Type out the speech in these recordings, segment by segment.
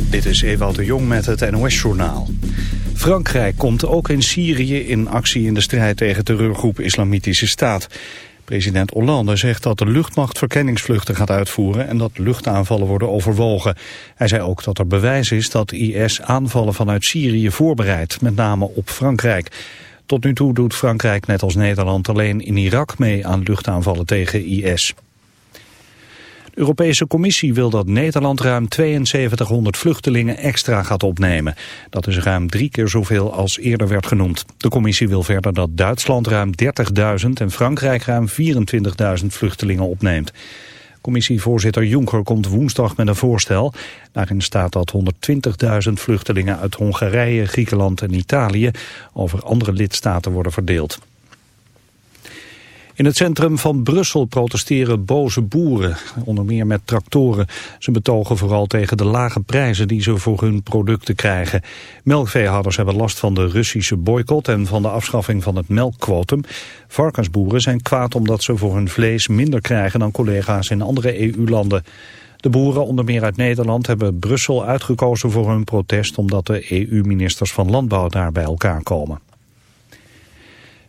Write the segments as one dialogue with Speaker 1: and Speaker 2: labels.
Speaker 1: Dit is Ewald de Jong met het NOS-journaal. Frankrijk komt ook in Syrië in actie in de strijd tegen terreurgroep Islamitische Staat. President Hollande zegt dat de luchtmacht verkenningsvluchten gaat uitvoeren en dat luchtaanvallen worden overwogen. Hij zei ook dat er bewijs is dat IS aanvallen vanuit Syrië voorbereidt, met name op Frankrijk. Tot nu toe doet Frankrijk net als Nederland alleen in Irak mee aan luchtaanvallen tegen IS. Europese Commissie wil dat Nederland ruim 7200 vluchtelingen extra gaat opnemen. Dat is ruim drie keer zoveel als eerder werd genoemd. De Commissie wil verder dat Duitsland ruim 30.000 en Frankrijk ruim 24.000 vluchtelingen opneemt. Commissievoorzitter Juncker komt woensdag met een voorstel. Daarin staat dat 120.000 vluchtelingen uit Hongarije, Griekenland en Italië over andere lidstaten worden verdeeld. In het centrum van Brussel protesteren boze boeren, onder meer met tractoren. Ze betogen vooral tegen de lage prijzen die ze voor hun producten krijgen. Melkveehouders hebben last van de Russische boycott en van de afschaffing van het melkquotum. Varkensboeren zijn kwaad omdat ze voor hun vlees minder krijgen dan collega's in andere EU-landen. De boeren, onder meer uit Nederland, hebben Brussel uitgekozen voor hun protest omdat de EU-ministers van Landbouw daar bij elkaar komen.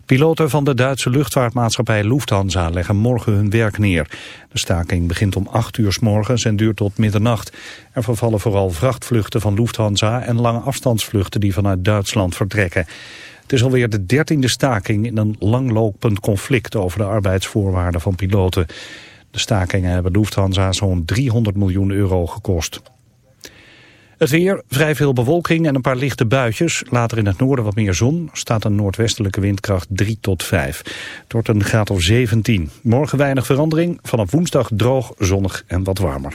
Speaker 1: Piloten van de Duitse luchtvaartmaatschappij Lufthansa leggen morgen hun werk neer. De staking begint om 8 uur s morgens en duurt tot middernacht. Er vervallen vooral vrachtvluchten van Lufthansa en lange afstandsvluchten die vanuit Duitsland vertrekken. Het is alweer de dertiende staking in een langlopend conflict over de arbeidsvoorwaarden van piloten. De stakingen hebben Lufthansa zo'n 300 miljoen euro gekost. Het weer, vrij veel bewolking en een paar lichte buitjes. Later in het noorden wat meer zon. Staat een noordwestelijke windkracht 3 tot 5. Het wordt een graad of 17. Morgen weinig verandering. Vanaf woensdag droog, zonnig en wat warmer.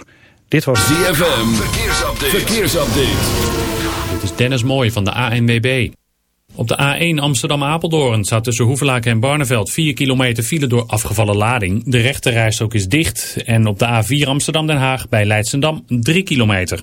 Speaker 1: Dit was
Speaker 2: DFM. Verkeersupdate. Verkeersupdate.
Speaker 3: Dit is Dennis Mooij van de ANWB. Op de A1 Amsterdam-Apeldoorn staat tussen Hoevelaak en Barneveld 4 kilometer file door afgevallen lading. De rechterrijstrook is dicht. En op de A4 Amsterdam-Den Haag bij Leidsendam 3 kilometer.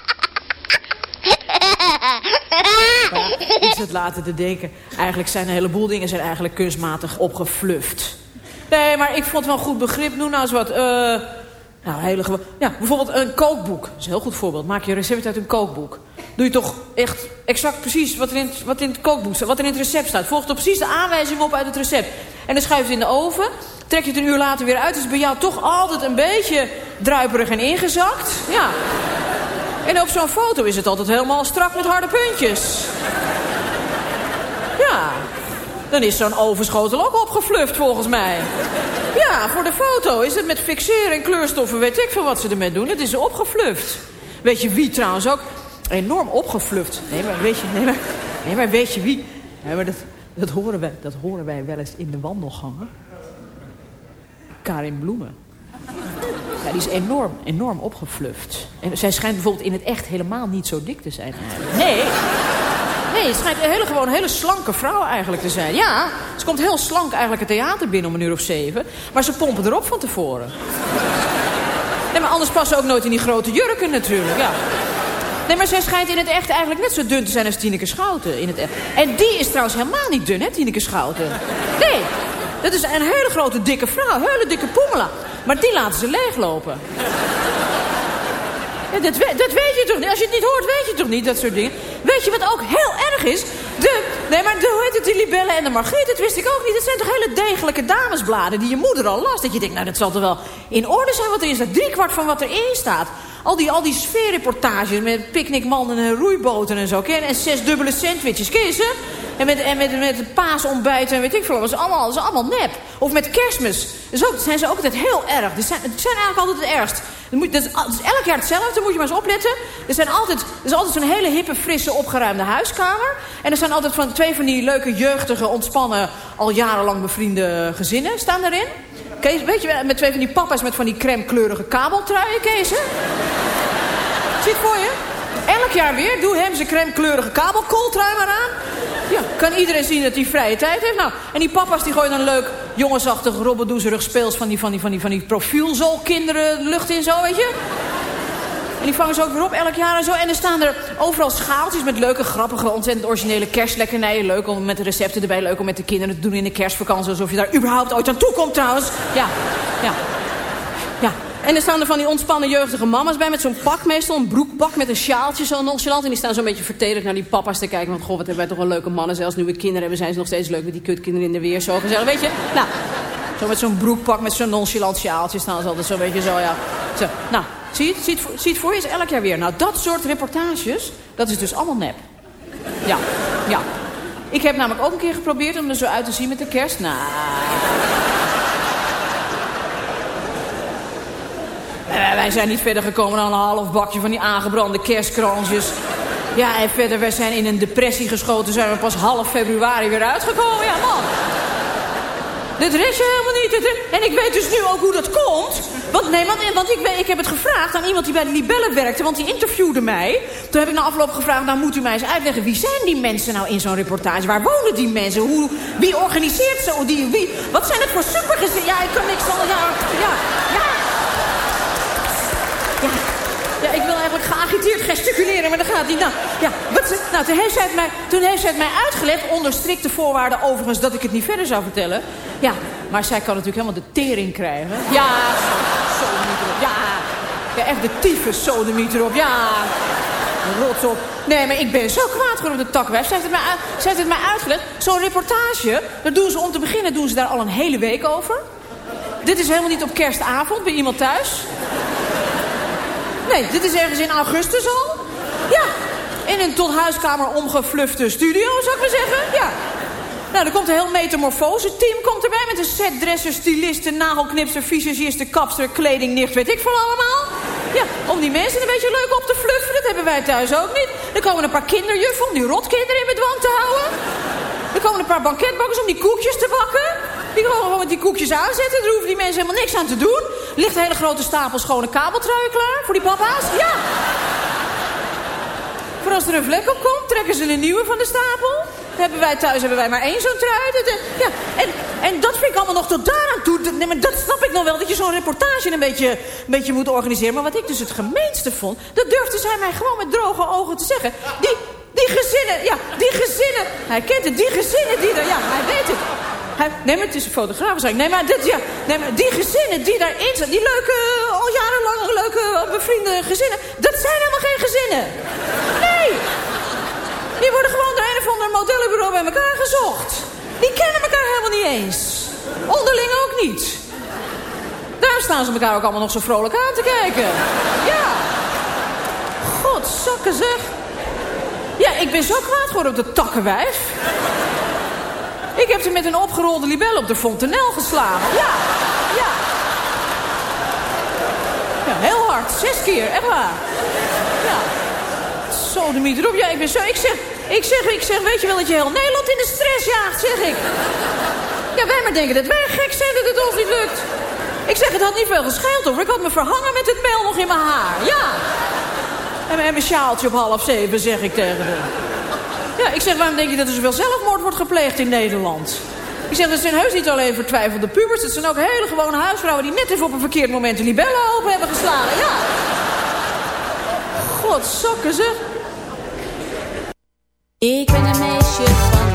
Speaker 4: Ik zit later te denken. Eigenlijk zijn een heleboel dingen zijn eigenlijk kunstmatig opgefluft. Nee, maar ik vond het wel een goed begrip. Noem nou eens wat. eh nou, hele gewo- Ja, bijvoorbeeld een kookboek. Dat is een heel goed voorbeeld. Maak je een recept uit een kookboek. Doe je toch echt exact precies wat er in, het- wat in het kookboek staat. Wat er in het recept staat. Volg toch precies de aanwijzingen op uit het recept. En dan schuif je het in de oven. Trek je het een uur later weer uit. Is bij jou toch altijd een beetje druiperig en ingezakt. Ja. En op zo'n foto is het altijd helemaal strak met harde puntjes. Ja, dan is zo'n ovenschotel ook opgefluft volgens mij. Ja, voor de foto is het met fixeren en kleurstoffen, weet ik veel wat ze ermee doen. Het is opgefluft. Weet je wie trouwens ook? Enorm opgefluft. Nee, maar weet je, nee, maar, nee, maar weet je wie? Nee, maar dat, dat, horen wij, dat horen wij wel eens in de wandelgangen. Karin Bloemen. Ja, die is enorm, enorm opgefluft. En zij schijnt bijvoorbeeld in het echt helemaal niet zo dik te zijn. Nee. Nee, het schijnt een hele, gewoon hele slanke vrouw eigenlijk te zijn. Ja, ze komt heel slank eigenlijk het theater binnen om een uur of zeven. Maar ze pompen erop van tevoren. Nee, maar anders passen ze ook nooit in die grote jurken natuurlijk, ja. Nee, maar zij schijnt in het echt eigenlijk net zo dun te zijn als Tineke Schouten. In het echt. En die is trouwens helemaal niet dun, hè, Tineke Schouten. Nee, dat is een hele grote dikke vrouw, hele dikke poemela. Maar die laten ze leeglopen. Dat, dat weet je toch niet? Als je het niet hoort, weet je toch niet, dat soort dingen? Weet je wat ook heel erg is? De, nee, maar de, hoe heet het, die libellen en de margriet, dat wist ik ook niet. Dat zijn toch hele degelijke damesbladen die je moeder al las. Dat je denkt, nou, dat zal toch wel in orde zijn wat erin staat. Driekwart kwart van wat erin staat. Al die, al die sfeerreportages met picknickmannen en roeiboten en zo. Ken? En zes dubbele sandwiches, ken? En met, en met, met paasontbijt en weet ik veel. Dat is allemaal, is allemaal nep. Of met kerstmis. Dus ook, zijn ze ook altijd heel erg. Die zijn, die zijn eigenlijk altijd het ergst. Dat, moet, dat, is, elk jaar hetzelfde, moet je maar eens opletten. Er, zijn altijd, er is altijd zo'n hele hippe, frisse, opgeruimde huiskamer. En er zijn altijd van, twee van die leuke, jeugdige, ontspannen... al jarenlang bevriende gezinnen staan erin. Kees, weet je, met twee van die papa's met van die crème kleurige kabeltruien, Kees, hè? Het voor je? Elk jaar weer, doe hem zijn crème kleurige kabelkooltrui maar aan. Ja, kan iedereen zien dat hij vrije tijd heeft. Nou, en die papa's die gooien dan leuk jongensachtig, robbedoezerig speels... van die, van die, van die, van die profielzoolkinderen de lucht in zo, weet je? En die vangen ze ook weer op elk jaar en zo. En er staan er overal schaaltjes met leuke, grappige, ontzettend originele kerstlekkernijen. Leuk om met de recepten erbij, leuk om met de kinderen te doen in de kerstvakantie. Alsof je daar überhaupt ooit aan toe komt trouwens. Ja, ja. Ja, en er staan er van die ontspannen jeugdige mama's bij... met zo'n pak meestal, een broekpak met een sjaaltje zo nonchalant. En die staan zo'n beetje vertederd naar die papa's te kijken. Want goh, wat hebben wij toch wel leuke mannen. Zelfs nu we kinderen hebben, zijn ze nog steeds leuk met die kutkinderen in de weer. Zo gezellig, weet je? Nou, zo met zo'n broekpak met zo'n nonchalant sjaaltje staan ze altijd zo'n beetje zo, ja. Zo, nou, zie je, het, zie, het, voor- zie het voor je, is elk jaar weer. Nou, dat soort reportages, dat is dus allemaal nep. Ja, ja. Ik heb namelijk ook een keer geprobeerd om er zo uit te zien met de kerst. Nou... Eh, wij zijn niet verder gekomen dan een half bakje van die aangebrande kerstkransjes. Ja, en verder, wij zijn in een depressie geschoten. Zijn we pas half februari weer uitgekomen. Ja, man. Dit red je helemaal niet. En ik weet dus nu ook hoe dat komt. Want, nee, want, want ik, ik heb het gevraagd aan iemand die bij de Libellen werkte. Want die interviewde mij. Toen heb ik na afloop gevraagd, nou moet u mij eens uitleggen... wie zijn die mensen nou in zo'n reportage? Waar wonen die mensen? Hoe, wie organiseert zo? Die, wie, wat zijn het voor supergezinnen? Ja, ik kan niks van... Ja. Ja, ja, ik wil eigenlijk geagiteerd gesticuleren, maar dat gaat niet. Nou, ja, wat, ze- nou toen, heeft zij het mij, toen heeft zij het mij uitgelegd, onder strikte voorwaarden overigens, dat ik het niet verder zou vertellen. Ja, maar zij kan natuurlijk helemaal de tering krijgen. Ja, sodemiet erop. Ja, ja, echt de tyfus sodemiet erop. Ja, rots op. Nee, maar ik ben zo kwaad geworden op de takwijf. Zij heeft het mij, heeft het mij uitgelegd. Zo'n reportage, daar doen ze om te beginnen doen ze daar al een hele week over. Dit is helemaal niet op kerstavond bij iemand thuis. Nee, dit is ergens in augustus al. Ja, in een tot huiskamer omgeflufte studio, zou ik maar zeggen. Ja. Nou, er komt een heel metamorfose-team komt erbij... met een setdresser, styliste, nagelknipster, visagiste, kapster, kleding, nicht, weet ik veel allemaal. Ja, om die mensen een beetje leuk op te fluffen, dat hebben wij thuis ook niet. Er komen een paar kinderjuffen om die rotkinderen in bedwang te houden. Er komen een paar banketbakkers om die koekjes te bakken. Die gewoon gewoon met die koekjes aanzetten. Daar hoeven die mensen helemaal niks aan te doen. Ligt een hele grote stapel schone kabeltruien klaar voor die papa's. Ja. Voor als er een vlek op komt, trekken ze een nieuwe van de stapel. Hebben wij thuis hebben wij maar één zo'n trui. Eh, ja. en, en dat vind ik allemaal nog tot daaraan toe. Nee, maar dat snap ik nog wel, dat je zo'n reportage een beetje, een beetje moet organiseren. Maar wat ik dus het gemeenste vond, dat durfde zij mij gewoon met droge ogen te zeggen. Die, die gezinnen, ja, die gezinnen. Hij kent het, die gezinnen die er, ja, hij weet het. Nee, maar het is een fotograaf zeg ik. Nee, maar, dit, ja, nee, maar die gezinnen die daarin zitten, die leuke, eh, al jarenlang leuke, eh, bevriende gezinnen, dat zijn helemaal geen gezinnen. Nee! Die worden gewoon door een of ander modellenbureau bij elkaar gezocht. Die kennen elkaar helemaal niet eens. Onderling ook niet. Daar staan ze elkaar ook allemaal nog zo vrolijk aan te kijken. Ja. Godzakken zeg. Ja, ik ben zo kwaad geworden op de takkenwijf. Ik heb ze met een opgerolde libel op de fontanel geslagen. Ja, ja. Ja, heel hard. Zes keer, echt waar. Ja. Zo de miet erop. Ik ben zo... Ik zeg, ik zeg, ik zeg, weet je wel dat je heel Nederland in de stress jaagt, zeg ik. Ja, wij maar denken dat wij gek zijn dat het ons niet lukt. Ik zeg, het had niet veel gescheeld hoor. Ik had me verhangen met het mel nog in mijn haar. Ja. En, mijn sjaaltje op half zeven, zeg ik tegen hem. Ja, ik zeg, waarom denk je dat er zoveel zelfmoord wordt gepleegd in Nederland? Ik zeg, dat zijn heus niet alleen vertwijfelde pubers. Het zijn ook hele gewone huisvrouwen die net even op een verkeerd moment een libellen open hebben geslagen. Ja. God, sokken ze.
Speaker 5: Ik ben een meisje van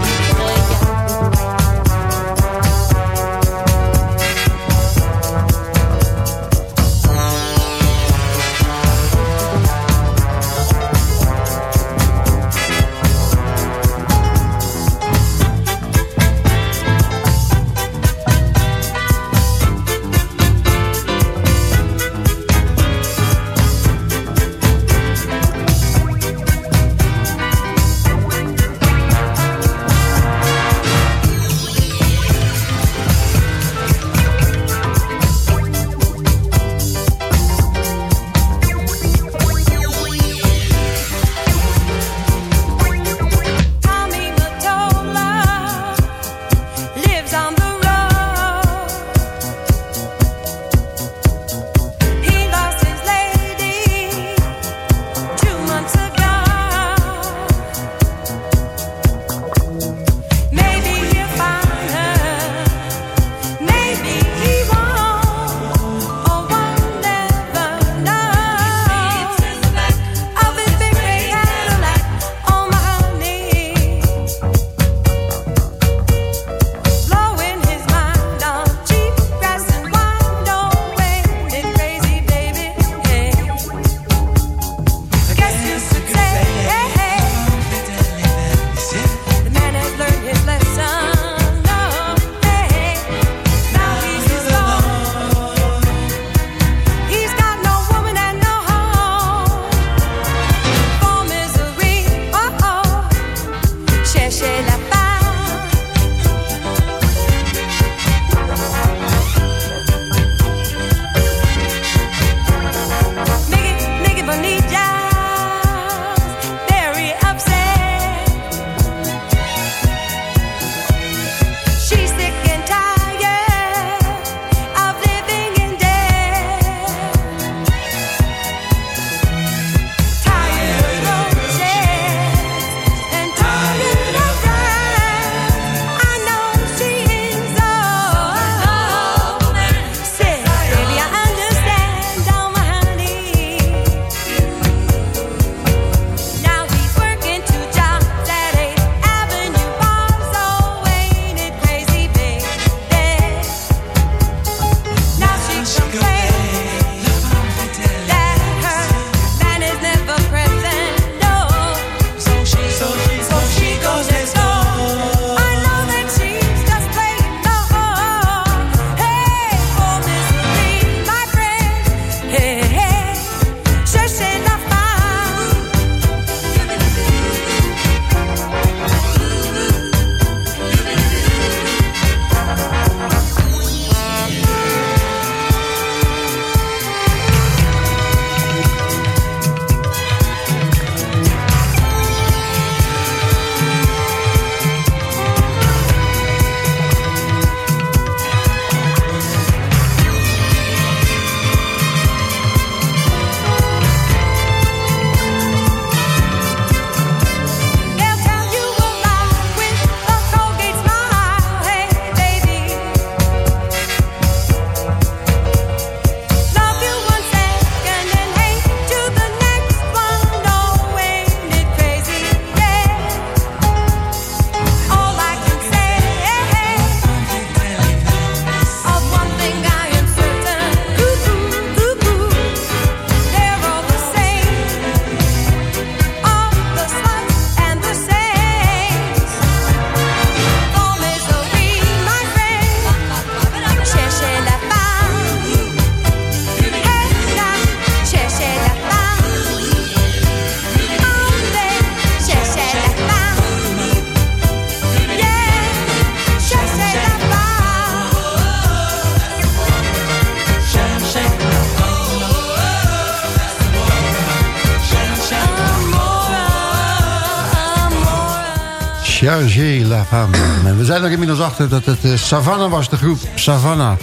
Speaker 6: ik inmiddels achter dat het Savanna Savannah was, de groep Savannah.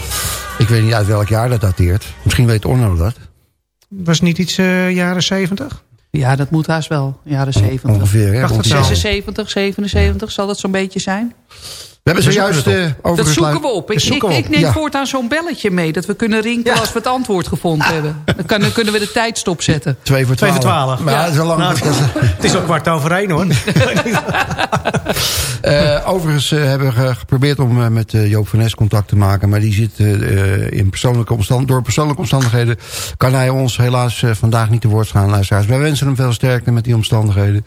Speaker 6: Ik weet niet uit welk jaar dat dateert. Misschien weet Orno dat.
Speaker 7: Was niet iets eh, jaren 70?
Speaker 8: Ja, dat moet haast wel, jaren 70.
Speaker 6: Ongeveer, hè?
Speaker 8: 76, 77 zal dat zo'n beetje zijn.
Speaker 6: We hebben zojuist eh over
Speaker 8: Dat zoeken we op. Ik,
Speaker 7: we
Speaker 8: ik,
Speaker 7: op.
Speaker 8: ik neem
Speaker 6: Ja.
Speaker 8: voortaan zo'n belletje mee. Dat we kunnen rinkelen
Speaker 7: Ja.
Speaker 8: als we het antwoord gevonden hebben. Dan, kan, dan kunnen we de tijd stopzetten.
Speaker 6: Twee voor
Speaker 7: Twee
Speaker 6: twaalf.
Speaker 7: voor twaalf.
Speaker 6: Maar ja, dat is al lang.
Speaker 7: Nou, het is al kwart over één hoor.
Speaker 6: Eh, overigens eh, hebben we ge- geprobeerd om eh, met Joop van Nes contact te maken. Maar die zit eh, in persoonlijke omstand door persoonlijke omstandigheden... kan hij ons helaas vandaag niet te woord gaan, luisteraars. Wij wensen hem veel sterkte met die omstandigheden.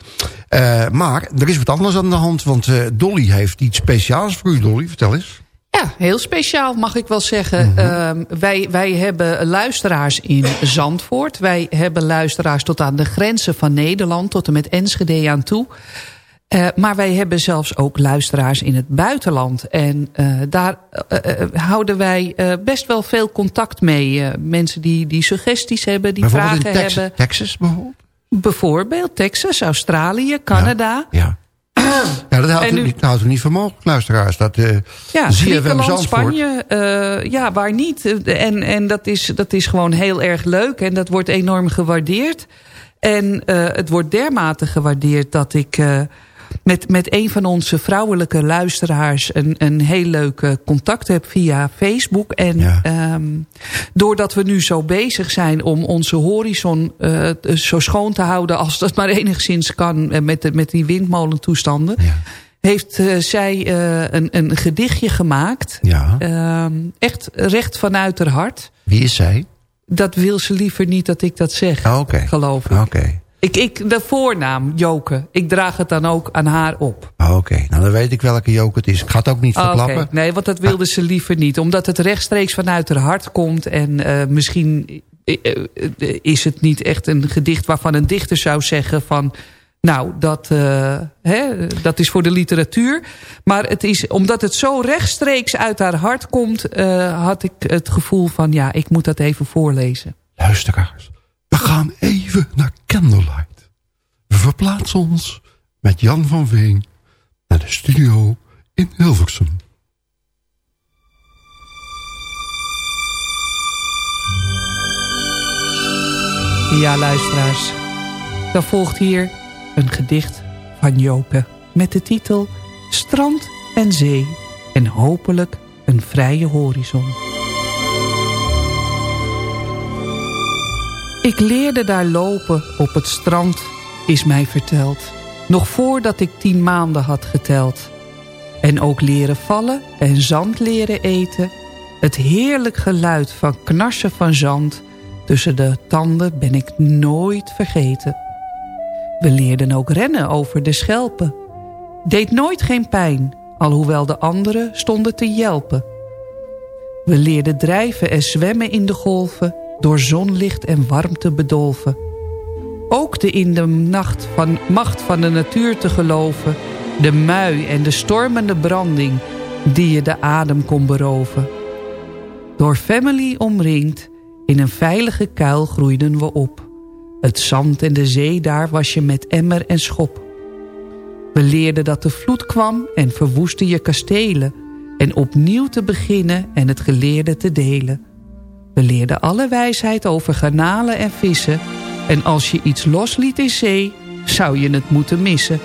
Speaker 6: Eh, maar er is wat anders aan de hand. Want eh, Dolly heeft iets speciaals voor u, Dolly. Vertel eens.
Speaker 8: Ja, heel speciaal mag ik wel zeggen.
Speaker 6: Mhm.
Speaker 8: Ehm, wij, wij hebben luisteraars in Zandvoort. Wij hebben luisteraars tot aan de grenzen van Nederland. Tot en met Enschede aan toe. Eh, maar wij hebben zelfs ook luisteraars in het buitenland. En eh, daar eh, houden wij best wel veel contact mee. Mensen die, die suggesties hebben, die vragen
Speaker 6: in Texas,
Speaker 8: hebben.
Speaker 6: Texas bijvoorbeeld?
Speaker 8: Bijvoorbeeld Texas, Australië, Canada.
Speaker 6: Ja. Ja, dat houdt, u, niet, houdt u niet voor mogelijk, luisteraars. Dat, eh
Speaker 8: Ja, Griekenland, Spanje, eh, ja, waar niet. En, en dat, is, dat is gewoon heel erg leuk en dat wordt enorm gewaardeerd. En eh, het wordt dermate gewaardeerd dat ik eh, met, met een van onze vrouwelijke luisteraars... een, een heel leuk eh, contact heb via Facebook. En
Speaker 6: Ja.
Speaker 8: ehm, doordat we nu zo bezig zijn om onze horizon eh, zo schoon te houden... als dat maar enigszins kan eh, met, de, met die windmolentoestanden...
Speaker 6: Ja.
Speaker 8: heeft zij een, een gedichtje gemaakt.
Speaker 6: Ja.
Speaker 8: Ehm, echt recht vanuit haar hart.
Speaker 6: Wie is zij?
Speaker 8: Dat wil ze liever niet dat ik dat zeg,
Speaker 6: Ah,
Speaker 8: geloof ik.
Speaker 6: Oké.
Speaker 8: Ik. Ik, de voornaam, Joke, ik draag het dan ook aan haar op.
Speaker 6: Ah, Oké, nou dan weet ik welke joke het is. Ik ga het ook niet
Speaker 8: Ah,
Speaker 6: verklappen.
Speaker 8: Nee, want dat wilde ze liever niet. Omdat het rechtstreeks vanuit haar hart komt. En eh, misschien eh, eh, is het niet echt een gedicht waarvan een dichter zou zeggen van... Nou, dat, hè, dat is voor de literatuur. Maar het is, omdat het zo rechtstreeks uit haar hart komt... had ik het gevoel van, ja, ik moet dat even voorlezen.
Speaker 6: Luisteraars, we gaan even naar Candlelight. We verplaatsen ons met Jan van Veen naar de studio in Hilversum.
Speaker 8: Ja, luisteraars. Dan volgt hier een gedicht van Joke met de titel Strand en Zee en hopelijk een vrije horizon. Ik leerde daar lopen op het strand, is mij verteld. Nog voordat ik tien maanden had geteld. En ook leren vallen en zand leren eten. Het heerlijk geluid van knarsen van zand... tussen de tanden ben ik nooit vergeten. We leerden ook rennen over de schelpen. Deed nooit geen pijn, alhoewel de anderen stonden te jelpen. We leerden drijven en zwemmen in de golven... door zonlicht en warmte bedolven. Ook de in de nacht van macht van de natuur te geloven... de mui en de stormende branding... die je de adem kon beroven. Door family omringd, in een veilige kuil groeiden we op. Het zand en de zee daar was je met emmer en schop. We leerden dat de vloed kwam en verwoestte je kastelen... en opnieuw te beginnen en het geleerde te delen. We leerden alle wijsheid over garnalen en vissen... en als je iets losliet in zee, zou je het moeten missen.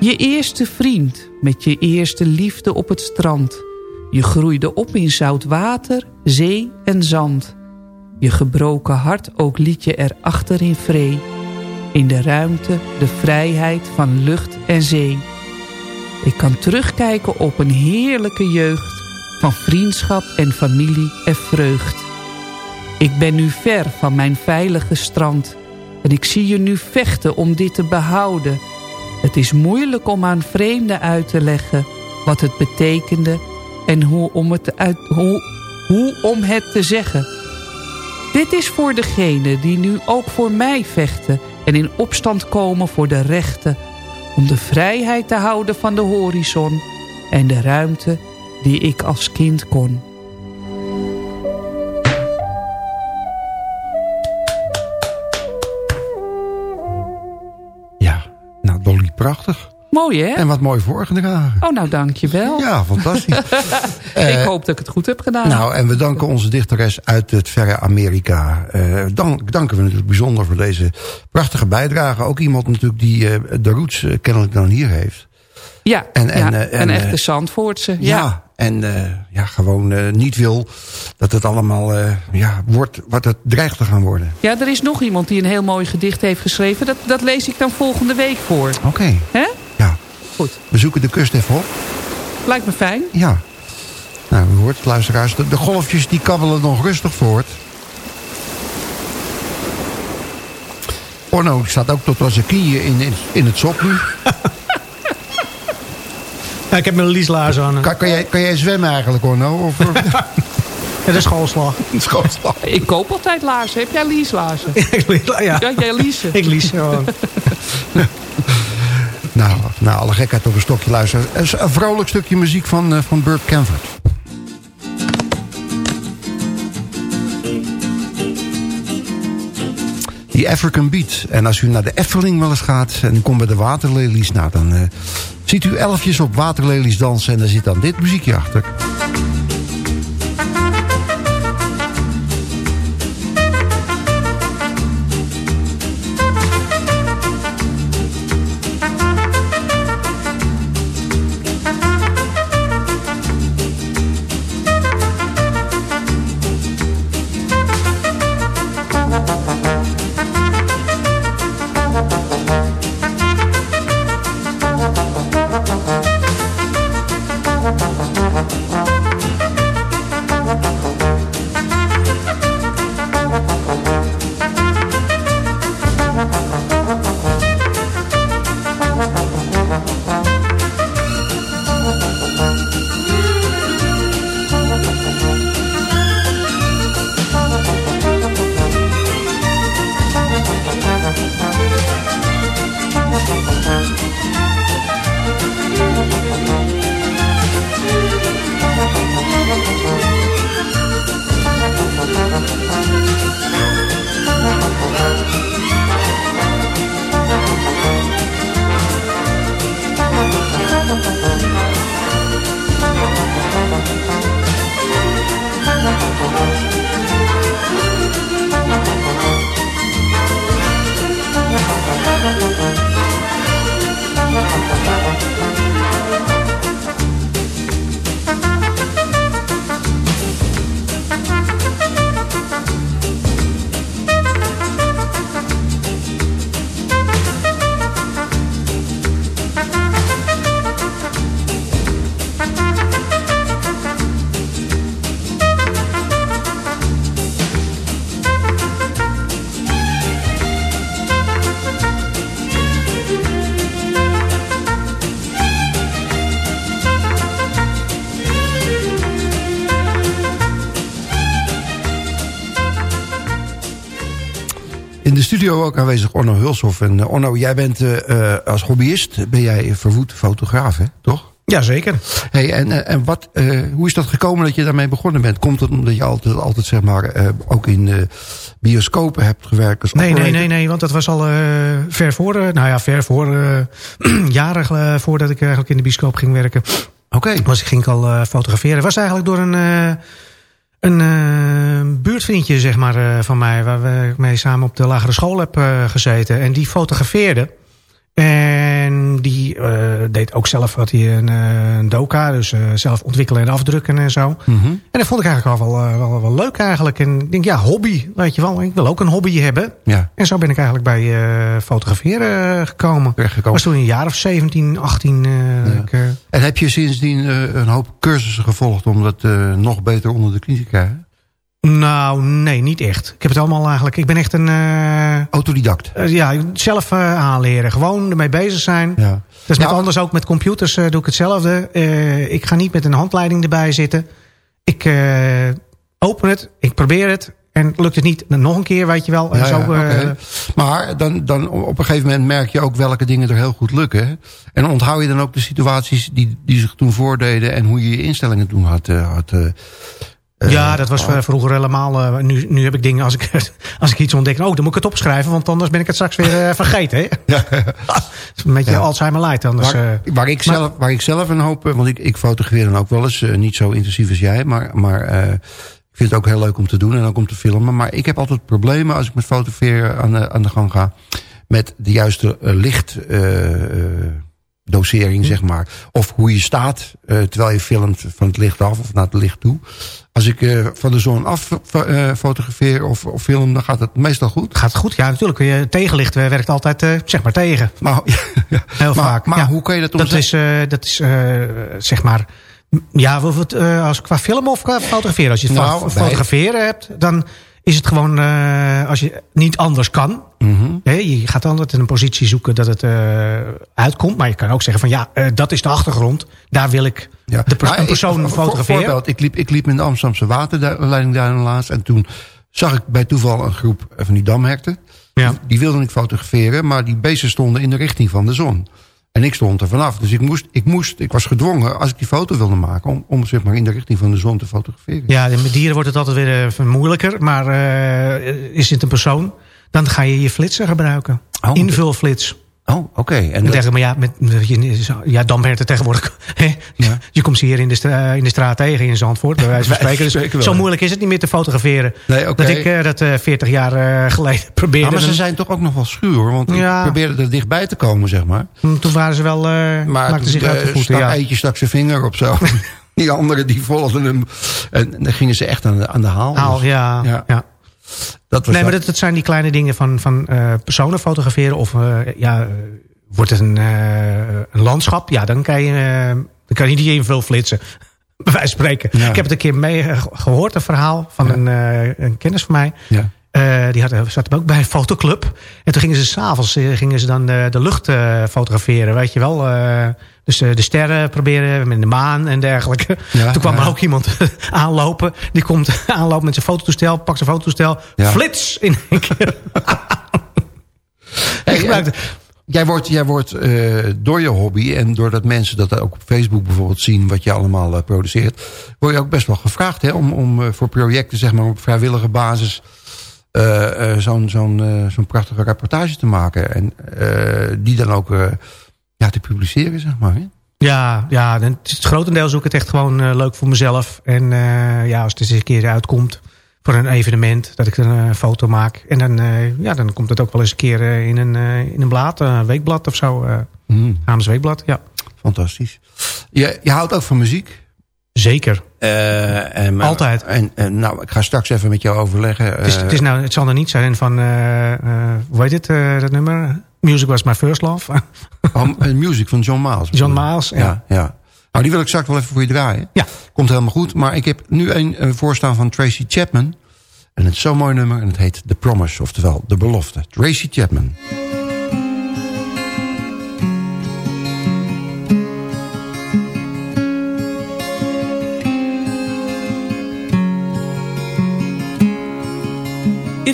Speaker 8: Je eerste vriend met je eerste liefde op het strand... Je groeide op in zout water, zee en zand. Je gebroken hart ook liet je erachter in vree. In de ruimte, de vrijheid van lucht en zee. Ik kan terugkijken op een heerlijke jeugd... van vriendschap en familie en vreugd. Ik ben nu ver van mijn veilige strand... en ik zie je nu vechten om dit te behouden. Het is moeilijk om aan vreemden uit te leggen... wat het betekende en hoe om het, uit, hoe, om het te zeggen. Dit is voor degenen die nu ook voor mij vechten... en in opstand komen voor de rechten... om de vrijheid te houden van de horizon... en de ruimte die ik als kind kon.
Speaker 6: Prachtig.
Speaker 8: Mooi, hè?
Speaker 6: En wat mooi voorgedragen.
Speaker 8: Oh, nou, dankjewel.
Speaker 6: Ja, fantastisch.
Speaker 8: ik
Speaker 6: Eh,
Speaker 8: hoop dat ik het goed heb gedaan.
Speaker 6: Nou, en we danken onze dichteres uit het verre Amerika. Eh dank, danken we natuurlijk bijzonder voor deze prachtige bijdrage. Ook iemand natuurlijk die eh, de roots kennelijk dan hier heeft.
Speaker 8: Ja,
Speaker 6: en- en,
Speaker 8: ja,
Speaker 6: eh, en,
Speaker 8: een
Speaker 6: eh,
Speaker 8: echte Zandvoortse.
Speaker 6: Ja,
Speaker 8: Ja.
Speaker 6: en eh, ja, gewoon eh, niet wil dat het allemaal eh, ja, wordt wat het dreigt te gaan worden.
Speaker 8: ja, er is nog iemand die een heel mooi gedicht heeft geschreven. Dat, dat lees ik dan volgende week voor.
Speaker 6: Oké,
Speaker 8: Hè?
Speaker 6: ja.
Speaker 8: Goed.
Speaker 6: We zoeken de kust even op.
Speaker 8: Lijkt me fijn.
Speaker 6: Ja. Nou, u hoort, luisteraars, de, de golfjes die kabbelen nog rustig voort. Orno staat ook tot aan zijn knieën in, in, in het sop nu.
Speaker 7: Ja, ik heb mijn lieslaars aan.
Speaker 6: Kan, kan, jij, kan jij zwemmen eigenlijk, Orno? Of,
Speaker 7: Ja, dat is schoolslag.
Speaker 6: Schoolslag.
Speaker 8: Ik koop altijd laarzen. Heb jij lieslaarzen?
Speaker 7: ja.
Speaker 8: Ja, jij liezen.
Speaker 7: Ik lies gewoon.
Speaker 6: nou, nou, alle gekheid op een stokje luisteren. Een, een vrolijk stukje muziek van, eh, van Burt Camford. Die African Beat. En als u naar de Efteling wel eens gaat en u komt bij de waterlelies... Nou, dan eh, ziet u elfjes op waterlelies dansen en daar zit dan dit muziekje achter. Studio ook aanwezig Orno Hulshoff. En eh, Orno, jij bent eh, eh, als hobbyist ben jij vervoed fotograaf, hè? toch?
Speaker 7: Jazeker.
Speaker 6: Hey, en en wat, hoe is dat gekomen dat je daarmee begonnen bent? Komt het omdat je altijd, altijd zeg maar, ook in eh, bioscopen hebt gewerkt? Als
Speaker 7: Nee, nee,
Speaker 6: operator?
Speaker 7: nee, nee, want dat was al ver voor, nou ja, ver voor, jaren voordat ik eigenlijk in de bioscoop ging werken.
Speaker 6: Oké.
Speaker 7: Was ik ging al fotograferen. Het was eigenlijk door een, een eh, buurtvriendje, zeg maar, eh, van mij, waar we mee samen op de lagere school heb eh, gezeten. En die fotografeerde. En die eh, deed ook zelf wat hij een, eh, een doka, dus eh, zelf ontwikkelen en afdrukken en zo.
Speaker 6: Mhm.
Speaker 7: En dat vond ik eigenlijk wel, wel, wel, wel leuk eigenlijk. En ik denk, ja, hobby, weet je wel. Ik wil ook een hobby hebben.
Speaker 6: Ja.
Speaker 7: En zo ben ik eigenlijk bij eh, fotograferen eh, gekomen.
Speaker 6: Terechtgekomen.
Speaker 7: was toen een jaar of 17, 18. eh,
Speaker 6: Ja.
Speaker 7: ik, eh,
Speaker 6: En heb je sindsdien eh, een hoop cursussen gevolgd om dat eh, nog beter onder de knie te krijgen?
Speaker 7: Nou, nee, niet echt. Ik heb het allemaal eigenlijk... Ik ben echt een... eh,
Speaker 6: Autodidact.
Speaker 7: eh, ja, zelf eh, aanleren. Gewoon ermee bezig zijn.
Speaker 6: Ja.
Speaker 7: Dat is met
Speaker 6: Ja.
Speaker 7: anders ook met computers doe ik hetzelfde. Ik ga niet met een handleiding erbij zitten. Ik open het, ik probeer het. En lukt het niet, dan nog een keer, weet je wel. En
Speaker 6: Ja,
Speaker 7: zo,
Speaker 6: ja. Maar dan, dan op een gegeven moment merk je ook welke dingen er heel goed lukken. hè? En onthoud je dan ook de situaties die, die zich toen voordeden... en hoe je je instellingen toen had, had
Speaker 7: ja, dat was
Speaker 6: oh.
Speaker 7: vroeger helemaal... eh, nu, nu heb ik dingen, als ik, als ik iets ontdek... oh, dan moet ik het opschrijven, want anders ben ik het straks weer eh, vergeten. Hè?
Speaker 6: Ja.
Speaker 7: Een beetje
Speaker 6: Ja.
Speaker 7: Alzheimer light. Anders,
Speaker 6: Waar,
Speaker 7: eh,
Speaker 6: waar, ik
Speaker 7: maar-
Speaker 6: zelf, waar ik zelf een hoop... eh, Want ik, ik fotografeer dan ook wel eens. eh, niet zo intensief als jij. Maar, maar eh, ik vind het ook heel leuk om te doen. En ook om te filmen. Maar ik heb altijd problemen als ik met fotograferen aan de, aan de gang ga. Met de juiste eh, licht... dosering, zeg maar. Of hoe je staat eh, terwijl je filmt van het licht af of naar het licht toe. Als ik eh, van de zon af eh, fotografeer of, of film, dan gaat het meestal goed.
Speaker 7: Gaat het goed? Ja, natuurlijk. Je tegenlicht werkt altijd, zeg maar, tegen.
Speaker 6: Maar,
Speaker 7: Heel
Speaker 6: maar,
Speaker 7: vaak.
Speaker 6: Maar
Speaker 7: ja.
Speaker 6: hoe kan je dat
Speaker 7: Dat
Speaker 6: omzetten?
Speaker 7: is, eh, dat is zeg maar... Ja, of het, als qua film of qua fotograferen. Als je het
Speaker 6: Nou, bij-
Speaker 7: fotograferen hebt, dan is het gewoon... eh, als je niet anders kan...
Speaker 6: Mhm.
Speaker 7: je gaat altijd in een positie zoeken dat het eh, uitkomt. Maar je kan ook zeggen van ja, eh, dat is de achtergrond. Daar wil ik
Speaker 6: Ja.
Speaker 7: de
Speaker 6: Nou,
Speaker 7: een persoon fotograferen.
Speaker 6: Voorbeeld, ik liep, ik liep in de Amsterdamse waterleiding daar laatst. En toen zag ik bij toeval een groep van die damherten.
Speaker 7: Ja.
Speaker 6: Die, wilden ik fotograferen, maar die beesten stonden in de richting van de zon. En ik stond er vanaf. Dus ik moest, ik moest, ik was gedwongen, als ik die foto wilde maken... om, om zeg maar in de richting van de zon te fotograferen.
Speaker 7: Ja, met dieren wordt het altijd weer eh, moeilijker. Maar eh, is het een persoon, dan ga je je flitser gebruiken.
Speaker 6: Oh,
Speaker 7: Invulflits.
Speaker 6: Oh, oké. En
Speaker 7: En
Speaker 6: dat-
Speaker 7: maar ja, met, ja, damherten tegenwoordig. hè.
Speaker 6: Ja.
Speaker 7: Je komt ze hier in de, stra- in de straat tegen in Zandvoort, bij wijze van
Speaker 6: Wij
Speaker 7: spreken. Dus
Speaker 6: wel.
Speaker 7: zo moeilijk is het niet meer te fotograferen.
Speaker 6: Nee, oké.
Speaker 7: Dat ik eh, dat eh 40 jaar eh, geleden probeerde.
Speaker 6: Maar ze zijn toch ook nog wel schuw, hoor. Want
Speaker 7: Ja.
Speaker 6: ik probeerde er dichtbij te komen, zeg maar.
Speaker 7: Toen waren ze wel,
Speaker 6: Maar
Speaker 7: maakten zich uit de voeten.
Speaker 6: stak
Speaker 7: Ja.
Speaker 6: eentje stak zijn vinger op zo. die anderen die volgden hem. En dan gingen ze echt aan de, aan de haal.
Speaker 7: Haal,
Speaker 6: Dus
Speaker 7: ja,
Speaker 6: Ja.
Speaker 7: ja.
Speaker 6: Dat was
Speaker 7: Nee, maar
Speaker 6: dat.
Speaker 7: zijn die kleine dingen van, van eh, personen fotograferen. Of eh, ja, wordt het een, eh, een landschap? Ja, dan kan je, dan kan je niet invul flitsen. Bij wijze van spreken.
Speaker 6: Ja.
Speaker 7: Ik heb het een keer mee eh, gehoord, een verhaal van een, een kennis van mij.
Speaker 6: Ja.
Speaker 7: Eh, die had, zat ook bij een fotoclub. En toen gingen ze s'avonds eh, gingen ze dan de, de lucht eh, fotograferen, weet je wel. Eh, dus eh, de sterren proberen met de maan en dergelijke.
Speaker 6: Ja,
Speaker 7: toen kwam
Speaker 6: ja.
Speaker 7: er ook iemand aanlopen. Die komt aanlopen met zijn fototoestel, pakt zijn fototoestel.
Speaker 6: Ja.
Speaker 7: Flits in één keer. Gebruikte-
Speaker 6: Jij wordt, jij wordt eh, door je hobby en doordat mensen dat ook op Facebook bijvoorbeeld zien... wat je allemaal eh, produceert... word je ook best wel gevraagd hè, om, om eh, voor projecten zeg maar, op vrijwillige basis... eh, eh, zo'n zo'n eh, zo'n prachtige reportage te maken. En die dan ook ja, te publiceren, zeg maar. Hè?
Speaker 7: Ja, ja dan- het grotendeel zoek ik het echt gewoon leuk voor mezelf. En ja, als het eens een keer uitkomt voor een evenement, dat ik een foto maak. En dan, ja, dan komt het ook wel eens een keer in, een, eh, in een blad, een weekblad of zo.
Speaker 6: Mm,
Speaker 7: Weekblad, ja.
Speaker 6: fantastisch. Je, je houdt ook van muziek?
Speaker 7: Zeker.
Speaker 6: Eh, en, maar-
Speaker 7: Altijd.
Speaker 6: En, en, nou, ik ga straks even met jou overleggen.
Speaker 7: Het, is,
Speaker 6: eh,
Speaker 7: het, is nou, het zal er niet zijn van, eh, eh, hoe heet het, eh, dat nummer? Music was my first love.
Speaker 6: Oh, eh, music van John Miles.
Speaker 7: John Miles, ja.
Speaker 6: ja. ja. Nou, die wil ik straks wel even voor je draaien.
Speaker 7: Ja.
Speaker 6: Komt helemaal goed. Maar ik heb nu een eh, voorstaan van Tracy Chapman. En het is zo'n mooi nummer. En het heet The Promise. Oftewel, De Belofte. Tracy Chapman.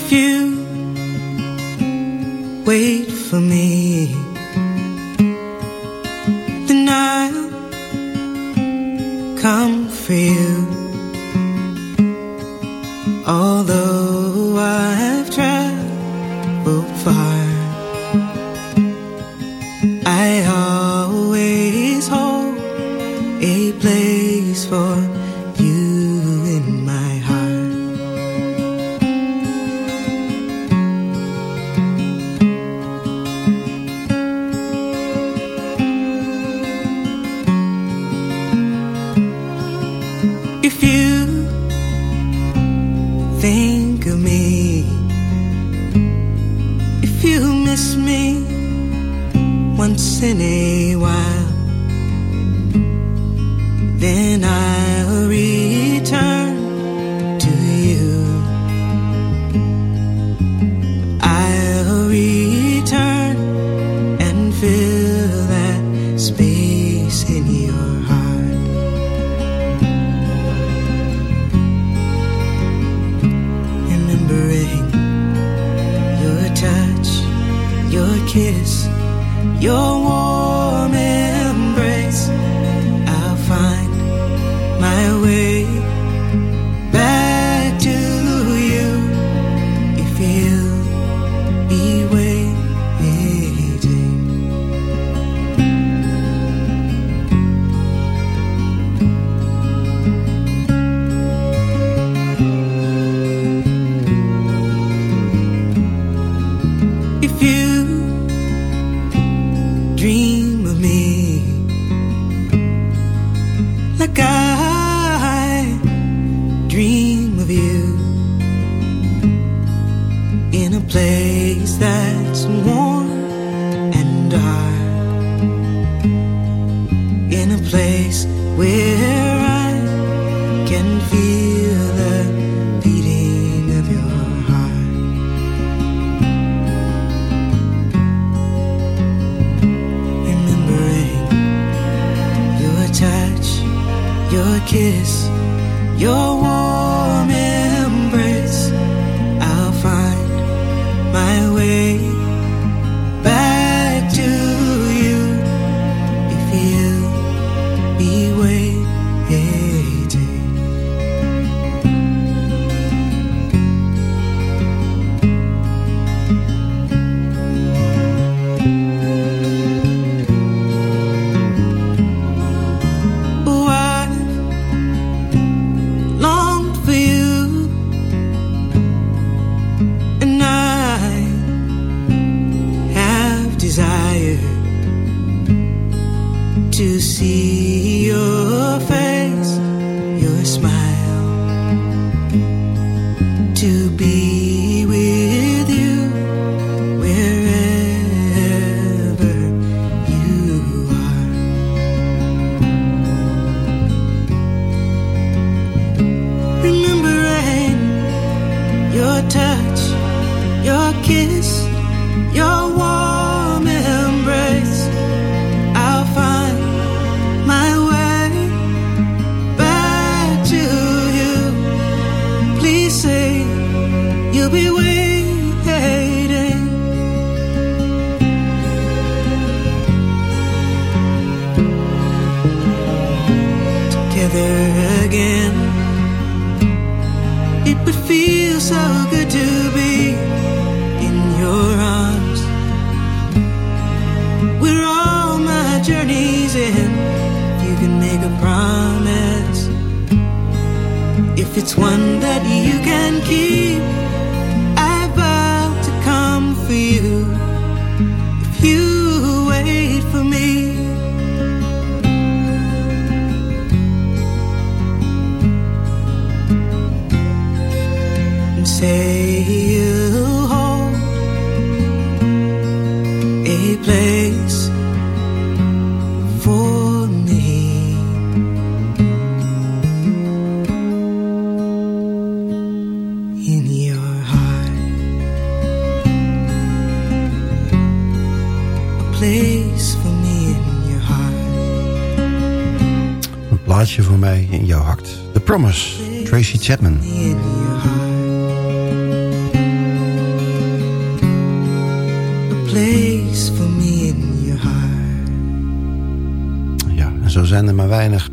Speaker 9: If you. Wait for me,